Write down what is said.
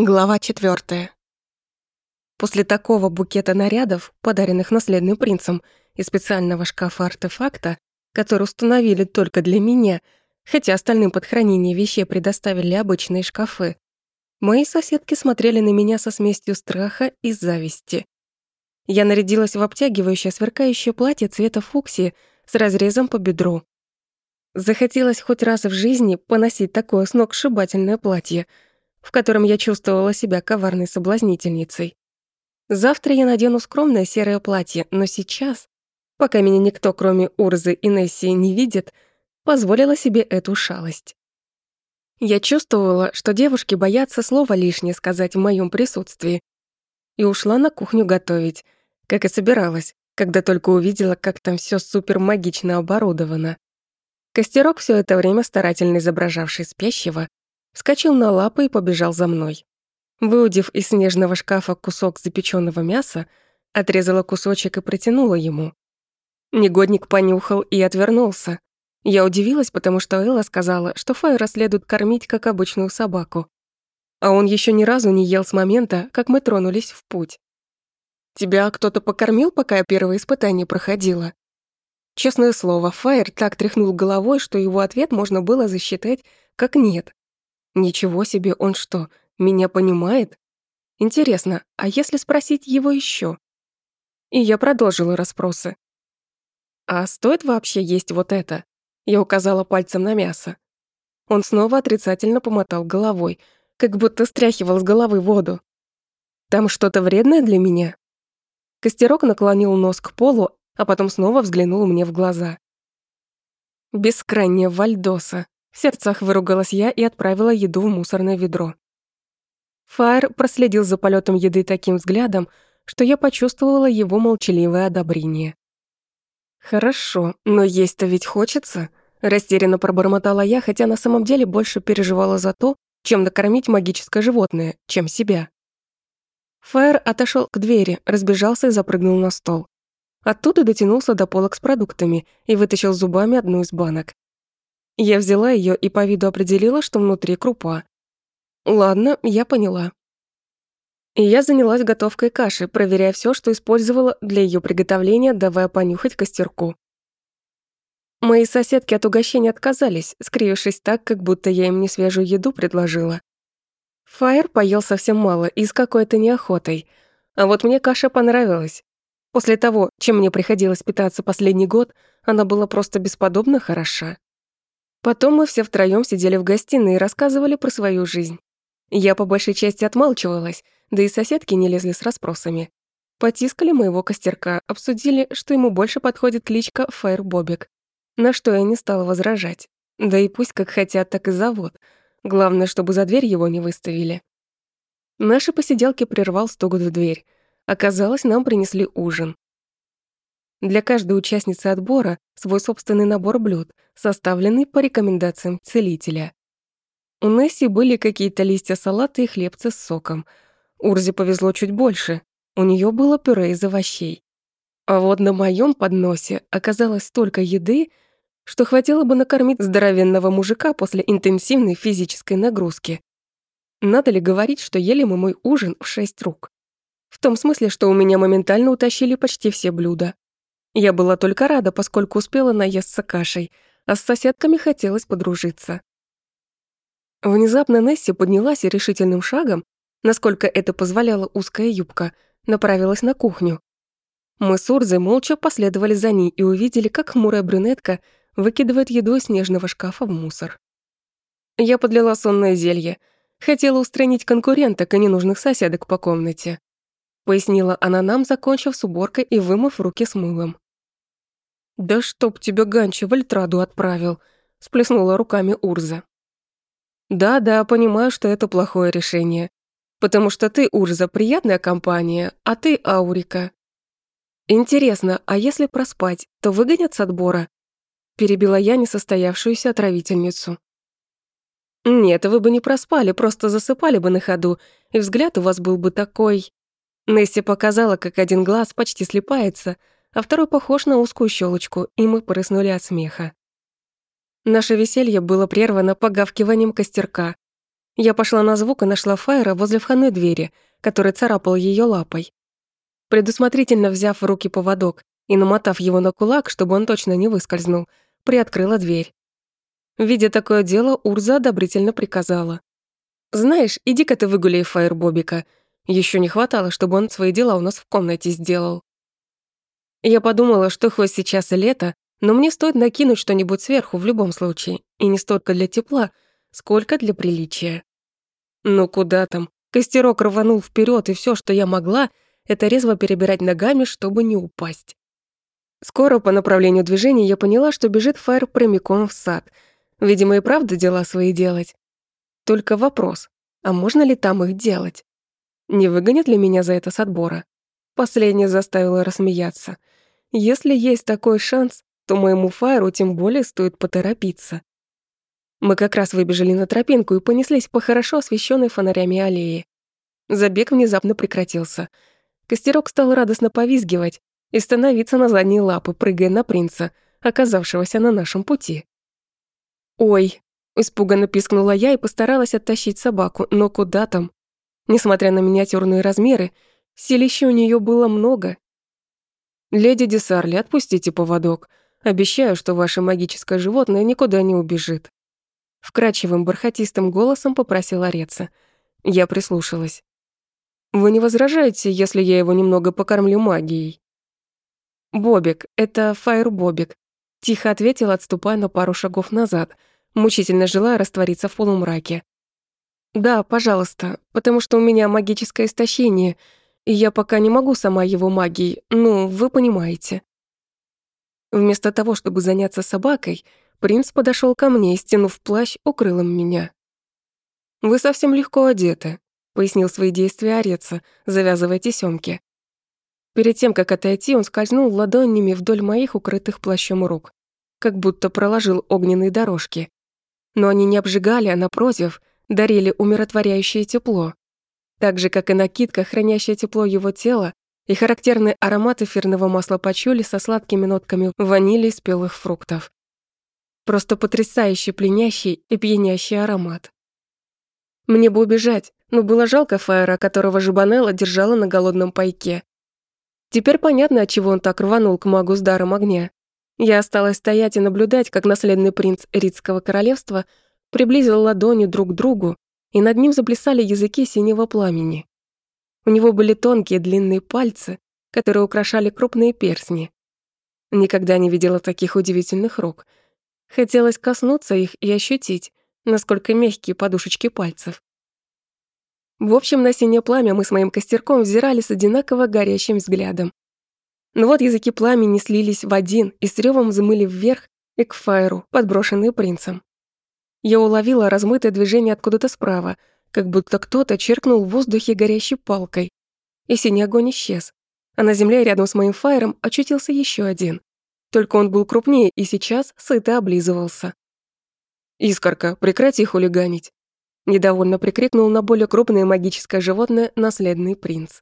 Глава четвертая. После такого букета нарядов, подаренных наследным принцем, и специального шкафа-артефакта, который установили только для меня, хотя остальным под хранение вещей предоставили обычные шкафы, мои соседки смотрели на меня со смесью страха и зависти. Я нарядилась в обтягивающее сверкающее платье цвета фуксии с разрезом по бедру. Захотелось хоть раз в жизни поносить такое сногсшибательное платье — в котором я чувствовала себя коварной соблазнительницей. Завтра я надену скромное серое платье, но сейчас, пока меня никто, кроме Урзы и Нессии, не видит, позволила себе эту шалость. Я чувствовала, что девушки боятся слова лишнее сказать в моем присутствии, и ушла на кухню готовить, как и собиралась, когда только увидела, как там все супер магично оборудовано. Костерок все это время старательно изображавший спящего, вскочил на лапы и побежал за мной. Выудив из снежного шкафа кусок запеченного мяса, отрезала кусочек и протянула ему. Негодник понюхал и отвернулся. Я удивилась, потому что Элла сказала, что Файра следует кормить как обычную собаку. А он еще ни разу не ел с момента, как мы тронулись в путь. «Тебя кто-то покормил, пока я первое испытание проходила?» Честное слово, Файр так тряхнул головой, что его ответ можно было засчитать как «нет». Ничего себе, он что, меня понимает? Интересно, а если спросить его еще? И я продолжила расспросы. А стоит вообще есть вот это? Я указала пальцем на мясо. Он снова отрицательно помотал головой, как будто стряхивал с головы воду. Там что-то вредное для меня? Костерок наклонил нос к полу, а потом снова взглянул мне в глаза. Бескрайняя вальдоса. В сердцах выругалась я и отправила еду в мусорное ведро. Фаер проследил за полетом еды таким взглядом, что я почувствовала его молчаливое одобрение. «Хорошо, но есть-то ведь хочется», — растерянно пробормотала я, хотя на самом деле больше переживала за то, чем накормить магическое животное, чем себя. Фаер отошел к двери, разбежался и запрыгнул на стол. Оттуда дотянулся до полок с продуктами и вытащил зубами одну из банок. Я взяла ее и по виду определила, что внутри крупа. Ладно, я поняла. И я занялась готовкой каши, проверяя все, что использовала для ее приготовления, давая понюхать костерку. Мои соседки от угощения отказались, скривившись так, как будто я им не свежую еду предложила. Фаер поел совсем мало и с какой-то неохотой. А вот мне каша понравилась. После того, чем мне приходилось питаться последний год, она была просто бесподобно хороша. Потом мы все втроём сидели в гостиной и рассказывали про свою жизнь. Я по большей части отмалчивалась, да и соседки не лезли с расспросами. Потискали моего костерка, обсудили, что ему больше подходит кличка Фаербобик. На что я не стала возражать. Да и пусть как хотят, так и зовут. Главное, чтобы за дверь его не выставили. Наши посиделки прервал стук в дверь. Оказалось, нам принесли ужин. Для каждой участницы отбора свой собственный набор блюд, составленный по рекомендациям целителя. У Несси были какие-то листья салата и хлебцы с соком. Урзе повезло чуть больше. У нее было пюре из овощей. А вот на моем подносе оказалось столько еды, что хватило бы накормить здоровенного мужика после интенсивной физической нагрузки. Надо ли говорить, что ели мы мой ужин в шесть рук? В том смысле, что у меня моментально утащили почти все блюда. Я была только рада, поскольку успела наесться кашей, а с соседками хотелось подружиться. Внезапно Несси поднялась и решительным шагом, насколько это позволяла узкая юбка, направилась на кухню. Мы с Урзой молча последовали за ней и увидели, как хмурая брюнетка выкидывает еду из снежного шкафа в мусор. Я подлила сонное зелье. Хотела устранить конкуренток и ненужных соседок по комнате. Пояснила она нам, закончив с уборкой и вымыв руки с мылом. «Да чтоб тебя Ганча в Альтраду отправил», — сплеснула руками Урза. «Да-да, понимаю, что это плохое решение. Потому что ты, Урза, приятная компания, а ты Аурика. Интересно, а если проспать, то выгонят с отбора?» Перебила я несостоявшуюся отравительницу. «Нет, вы бы не проспали, просто засыпали бы на ходу, и взгляд у вас был бы такой...» Несси показала, как один глаз почти слепается, а второй похож на узкую щелочку, и мы прыснули от смеха. Наше веселье было прервано погавкиванием костерка. Я пошла на звук и нашла Файра возле входной двери, который царапал ее лапой. Предусмотрительно взяв в руки поводок и намотав его на кулак, чтобы он точно не выскользнул, приоткрыла дверь. Видя такое дело, Урза одобрительно приказала. «Знаешь, иди-ка ты выгуляй Фаер Бобика. Еще не хватало, чтобы он свои дела у нас в комнате сделал». Я подумала, что хоть сейчас и лето, но мне стоит накинуть что-нибудь сверху в любом случае, и не столько для тепла, сколько для приличия. Ну куда там? Костерок рванул вперед, и все, что я могла, это резво перебирать ногами, чтобы не упасть. Скоро по направлению движения я поняла, что бежит Фаер прямиком в сад. Видимо, и правда дела свои делать. Только вопрос, а можно ли там их делать? Не выгонят ли меня за это с отбора? Последнее заставило рассмеяться. Если есть такой шанс, то моему Фаеру тем более стоит поторопиться. Мы как раз выбежали на тропинку и понеслись по хорошо освещенной фонарями аллее. Забег внезапно прекратился. Костерок стал радостно повизгивать, и становиться на задние лапы, прыгая на принца, оказавшегося на нашем пути. «Ой!» – испуганно пискнула я и постаралась оттащить собаку, но куда там? Несмотря на миниатюрные размеры, силища у нее было много. «Леди Десарли, отпустите поводок. Обещаю, что ваше магическое животное никуда не убежит». Вкрадчивым бархатистым голосом попросил Ореца. Я прислушалась. «Вы не возражаете, если я его немного покормлю магией?» «Бобик, это Фаер Бобик», — тихо ответил, отступая на пару шагов назад, мучительно желая раствориться в полумраке. «Да, пожалуйста, потому что у меня магическое истощение, я пока не могу сама его магией, ну, вы понимаете». Вместо того, чтобы заняться собакой, принц подошел ко мне и, стянув плащ, укрыл им меня. «Вы совсем легко одеты», — пояснил свои действия Ореца, завязывая тесёмки. Перед тем, как отойти, он скользнул ладонями вдоль моих укрытых плащом рук, как будто проложил огненные дорожки. Но они не обжигали, а напротив, дарили умиротворяющее тепло. Так же, как и накидка, хранящая тепло его тела, и характерный аромат эфирного масла пачули со сладкими нотками ванили и спелых фруктов. Просто потрясающий, пленящий и пьянящий аромат. Мне бы убежать, но было жалко Фаера, которого Жабанелла держала на голодном пайке. Теперь понятно, отчего он так рванул к магу с даром огня. Я осталась стоять и наблюдать, как наследный принц Ридского королевства приблизил ладони друг к другу, и над ним заплясали языки синего пламени. У него были тонкие длинные пальцы, которые украшали крупные перстни. Никогда не видела таких удивительных рук. Хотелось коснуться их и ощутить, насколько мягкие подушечки пальцев. В общем, на синее пламя мы с моим костерком взирали с одинаково горящим взглядом. Но вот языки пламени слились в один и с рёвом взмыли вверх и к фаеру, подброшенные принцем. Я уловила размытое движение откуда-то справа, как будто кто-то черкнул в воздухе горящей палкой. И синий огонь исчез. А на земле рядом с моим фаером очутился еще один. Только он был крупнее и сейчас сыто облизывался. «Искорка, прекрати хулиганить!» Недовольно прикрикнул на более крупное магическое животное наследный принц.